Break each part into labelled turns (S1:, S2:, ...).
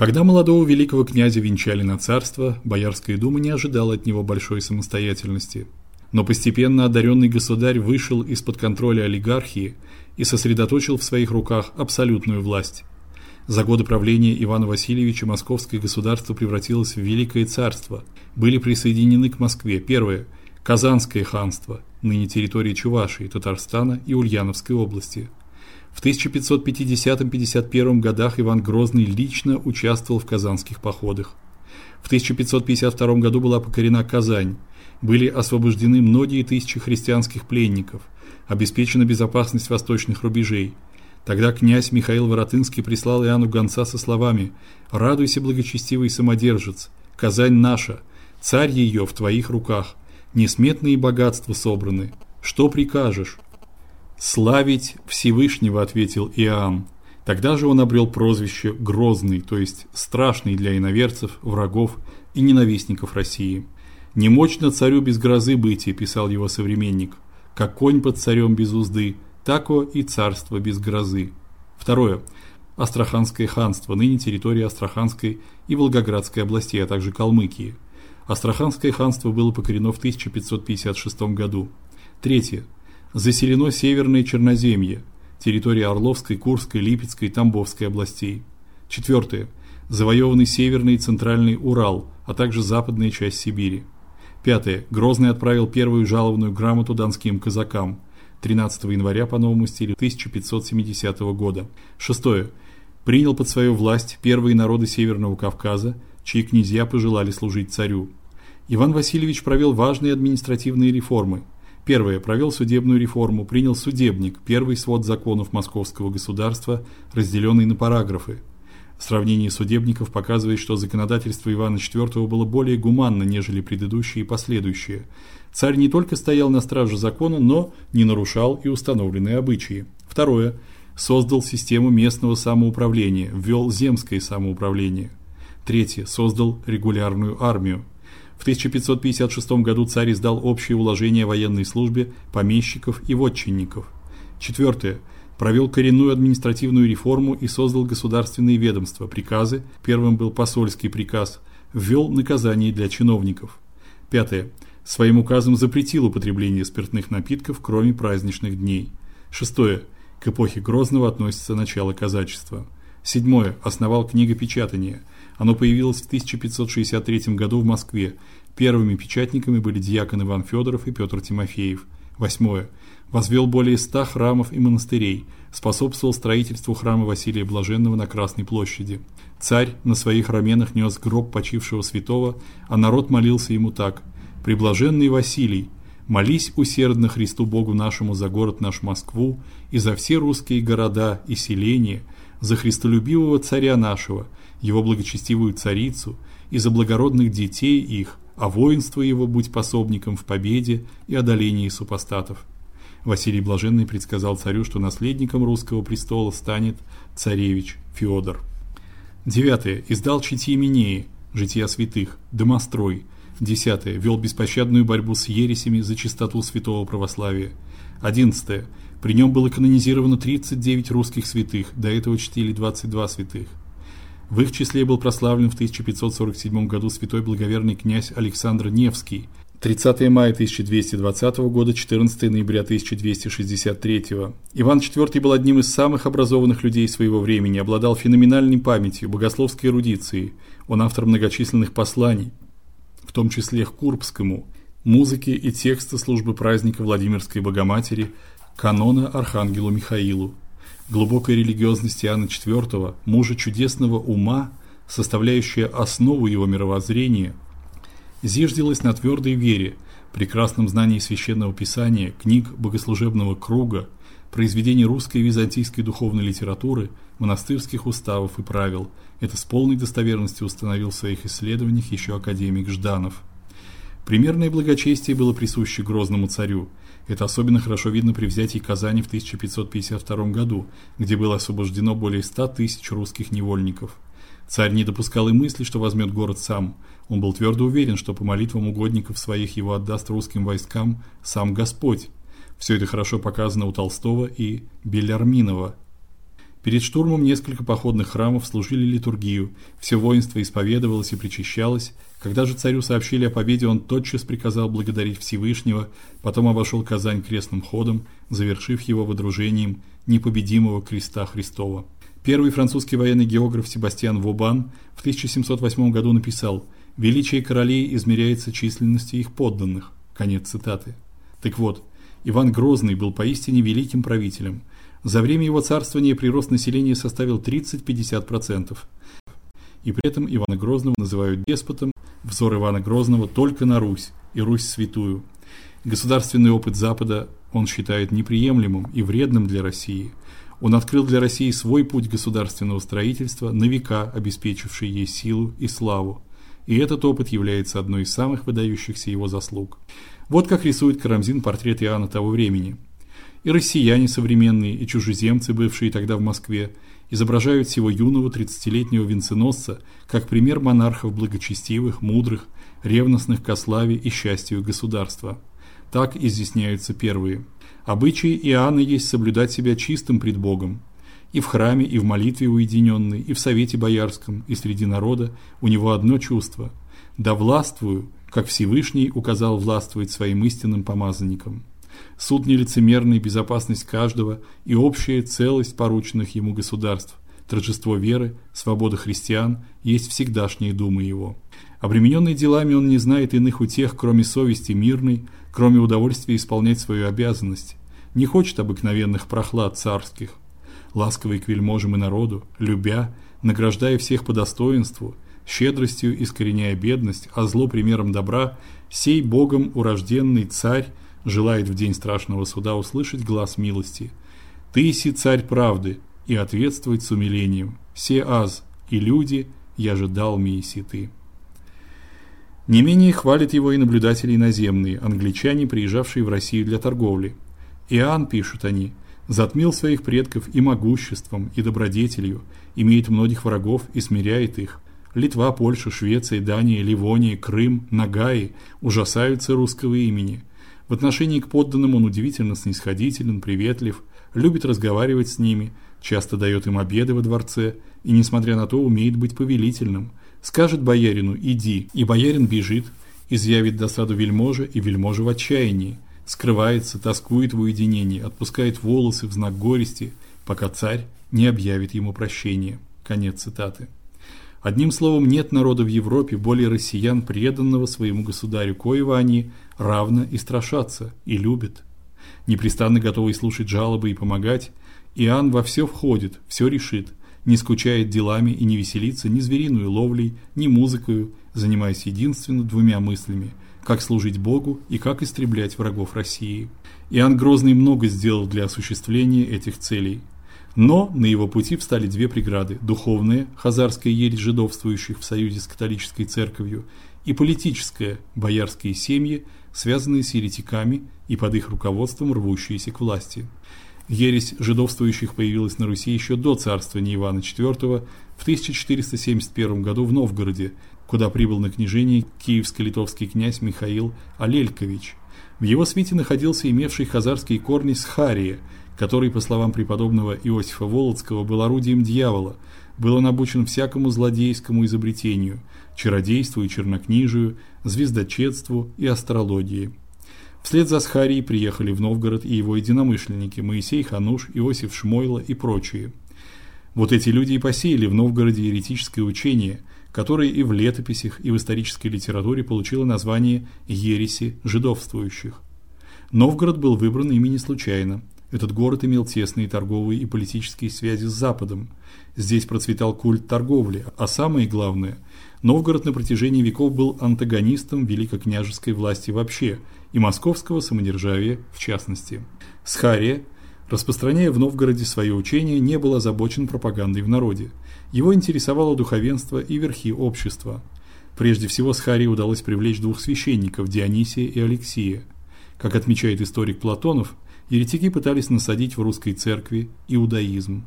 S1: Когда молодого великого князя венчали на царство, Боярская дума не ожидала от него большой самостоятельности. Но постепенно одаренный государь вышел из-под контроля олигархии и сосредоточил в своих руках абсолютную власть. За годы правления Ивана Васильевича московское государство превратилось в великое царство. Были присоединены к Москве первое Казанское ханство, ныне территория Чувашии, Татарстана и Ульяновской области – в 1550-51 годах Иван Грозный лично участвовал в казанских походах. В 1552 году была покорена Казань. Были освобождены многие тысячи христианских пленников, обеспечена безопасность восточных рубежей. Тогда князь Михаил Воротынский прислал Иоанну гонца со словами: "Радуйся, благочестивый самодержец, Казань наша, царь ее в твоих руках, несметные богатства собраны. Что прикажешь?" Славить Всевышнего, ответил Иоанн. Тогда же он обрел прозвище Грозный, то есть страшный для иноверцев, врагов и ненавистников России. Не мощно царю без грозы быть, писал его современник. Как конь под царем без узды, тако и царство без грозы. Второе. Астраханское ханство, ныне территория Астраханской и Волгоградской областей, а также Калмыкии. Астраханское ханство было покорено в 1556 году. Третье заселено Северное Черноземье, территория Орловской, Курской, Липецкой и Тамбовской областей. Четвертое. Завоеванный Северный и Центральный Урал, а также западная часть Сибири. Пятое. Грозный отправил первую жалованную грамоту донским казакам 13 января по новому стилю 1570 года. Шестое. Принял под свою власть первые народы Северного Кавказа, чьи князья пожелали служить царю. Иван Васильевич провел важные административные реформы – Первое провел судебную реформу, принял судебник, первый свод законов московского государства, разделенный на параграфы. Сравнение судебников показывает, что законодательство Ивана IV было более гуманно, нежели предыдущие и последующие. Царь не только стоял на страже закона, но не нарушал и установленные обычаи. Второе создал систему местного самоуправления, ввел земское самоуправление. Третье создал регулярную армию. В 1556 году царь издал общее уложение о военной службе помещиков и вотчинников. Четвертое. Провел коренную административную реформу и создал государственные ведомства, приказы, первым был посольский приказ, ввел наказания для чиновников. Пятое. Своим указом запретил употребление спиртных напитков, кроме праздничных дней. Шестое. К эпохе Грозного относится начало казачества. Седьмое. Основал книгопечатание – оно появилось в 1563 году в Москве. Первыми печатниками были диакон Иван Федоров и Петр Тимофеев. Восьмое. Возвел более ста храмов и монастырей, способствовал строительству храма Василия Блаженного на Красной площади. Царь на своих раменах нес гроб почившего святого, а народ молился ему так: "Преблаженный Василий, молись усердно Христу Богу нашему за город наш Москву и за все русские города и селения, за христолюбивого царя нашего, его благочестивую царицу и за благородных детей их, а воинство его будь пособником в победе и одолении супостатов. Василий Блаженный предсказал царю, что наследником русского престола станет царевич Федор. Девятое. Издал Чити Минеи, Жития святых, Домострой. Десятое. Вел беспощадную борьбу с ересями за чистоту святого православия. Одиннадцатое. При нем было канонизировано 39 русских святых, до этого чтили 22 святых. В их числе был прославлен в 1547 году святой благоверный князь Александр Невский. 30 мая 1220 года, 14 ноября 1263. Иван IV был одним из самых образованных людей своего времени, обладал феноменальной памятью, богословской эрудицией. Он автор многочисленных посланий, в том числе к Курбскому, музыки и текста службы праздника Владимирской Богоматери, канона Архангелу Михаилу глубокой религиозности Иоанна IV, мужа чудесного ума, составляющая основу его мировоззрения, зиждилась на твердой вере, прекрасном знании священного писания, книг богослужебного круга, произведений русской и византийской духовной литературы, монастырских уставов и правил. Это с полной достоверностью установил в своих исследованиях еще академик Жданов. Примерное благочестие было присуще грозному царю. Это особенно хорошо видно при взятии Казани в 1552 году, где было освобождено более 100 тысяч русских невольников. Царь не допускал и мысли, что возьмет город сам. Он был твердо уверен, что по молитвам угодников своих его отдаст русским войскам сам Господь. Все это хорошо показано у Толстого и Белярминова. Перед штурмом несколько походных храмов служили литургию, все воинство исповедовалось и причащалось. Когда же царю сообщили о победе, он тотчас приказал благодарить Всевышнего, потом обошел Казань крестным ходом, завершив его водружением непобедимого креста Христова. Первый французский военный географ Себастьян Вобан в 1708 году написал: "Величие королей измеряется численностью их подданных". Конец цитаты. Так вот, Иван Грозный был поистине великим правителем. За время его царствования прирост населения составил 30-50%. И при этом Ивана Грозного называют деспотом. Взор Ивана Грозного только на Русь, и Русь святую. Государственный опыт Запада он считает неприемлемым и вредным для России. Он открыл для России свой путь государственного строительства, на века обеспечивший ей силу и славу. И этот опыт является одной из самых выдающихся его заслуг. Вот как рисует Карамзин портрет Иоанна того времени – и россияне современные, и чужеземцы, бывшие тогда в Москве, изображают всего юного тридцатилетнего венценосца как пример монархов благочестивых, мудрых, ревностных ко славе и счастью государства. Так изъясняются первые. Обычаи Иоанна есть соблюдать себя чистым пред Богом. И в храме, и в молитве уединенной, и в совете боярском, и среди народа у него одно чувство: да властвую, как Всевышний указал властвовать своим истинным помазанникам суд нелицемерный, безопасность каждого и общая целость порученных ему государств, торжество веры, свобода христиан есть всегдашние думы его. Обремененный делами он не знает иных утех, кроме совести мирной, кроме удовольствия исполнять свою обязанность. Не хочет обыкновенных прохлад царских. Ласковый к вельможам и народу, любя, награждая всех по достоинству, щедростью искореняя бедность, а зло примером добра, сей Богом урожденный царь желает в день страшного суда услышать глаз милости. Ты си царь правды, и ответствовать с умилением. Все аз и люди, я же дал ми си ты. Не менее хвалят его и наблюдатели иноземные, англичане, приезжавшие в Россию для торговли. Иоанн, пишут они, затмил своих предков и могуществом, и добродетелью, имеет многих врагов и смиряет их. Литва, Польша, Швеция, Дания, Ливония, Крым, Нагаи ужасаются русского имени – в отношении к подданным он удивительно снисходителен, приветлив, любит разговаривать с ними, часто дает им обеды во дворце и, несмотря на то, умеет быть повелительным. Скажет боярину «иди», и боярин бежит, изъявит досаду вельможе, и вельможа в отчаянии, скрывается, тоскует в уединении, отпускает волосы в знак горести, пока царь не объявит ему прощение. Конец цитаты. Одним словом, нет народа в Европе более россиян, преданного своему государю, коего они равно и страшатся, и любят. Непрестанно готовый слушать жалобы и помогать, Иоанн во все входит, все решит, не скучает делами и не веселится ни звериной ловлей, ни музыкой, занимаясь единственно двумя мыслями: как служить Богу и как истреблять врагов России. Иоанн Грозный много сделал для осуществления этих целей. Но на его пути встали две преграды: духовная хазарская ересь жидовствующих в союзе с католической церковью и политическая боярские семьи, связанные с еретиками и под их руководством рвущиеся к власти. Ересь жидовствующих появилась на Руси еще до царствования Ивана IV в 1471 году в Новгороде, куда прибыл на княжение киевско-литовский князь Михаил Алелькович. В его свите находился имевший хазарские корни Схария, который, по словам преподобного Иосифа Волоцкого, был орудием дьявола, был он обучен всякому злодейскому изобретению, чародейству и чернокнижию, звездочетству и астрологии. Вслед за Схарией приехали в Новгород и его единомышленники Моисей Хануш, Иосиф Шмойло и прочие. Вот эти люди и посеяли в Новгороде еретическое учение, которое и в летописях, и в исторической литературе получило название ереси жидовствующих. Новгород был выбран ими не случайно. Этот город имел тесные торговые и политические связи с Западом. Здесь процветал культ торговли, а самое главное, Новгород на протяжении веков был антагонистом великокняжеской власти вообще и московского самодержавия в частности. Схария, распространяя в Новгороде свое учение, не был озабочен пропагандой в народе. Его интересовало духовенство и верхи общества. Прежде всего Схарии удалось привлечь двух священников Дионисия и Алексия. Как отмечает историк Платонов, еретики пытались насадить в русской церкви иудаизм.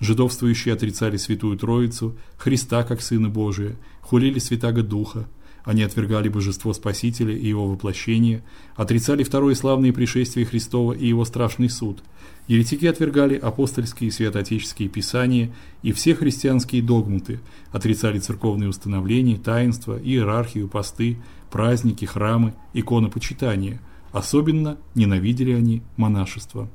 S1: Жидовствующие отрицали Святую Троицу, Христа как Сына Божия, хулили Святаго Духа. Они отвергали божество Спасителя и его воплощение, отрицали второе славное пришествие Христова и его страшный суд. Еретики отвергали апостольские и святоотеческие писания и все христианские догматы, отрицали церковные установления, таинства, иерархию, посты, праздники, храмы, иконопочитание. Особенно ненавидели они монашество.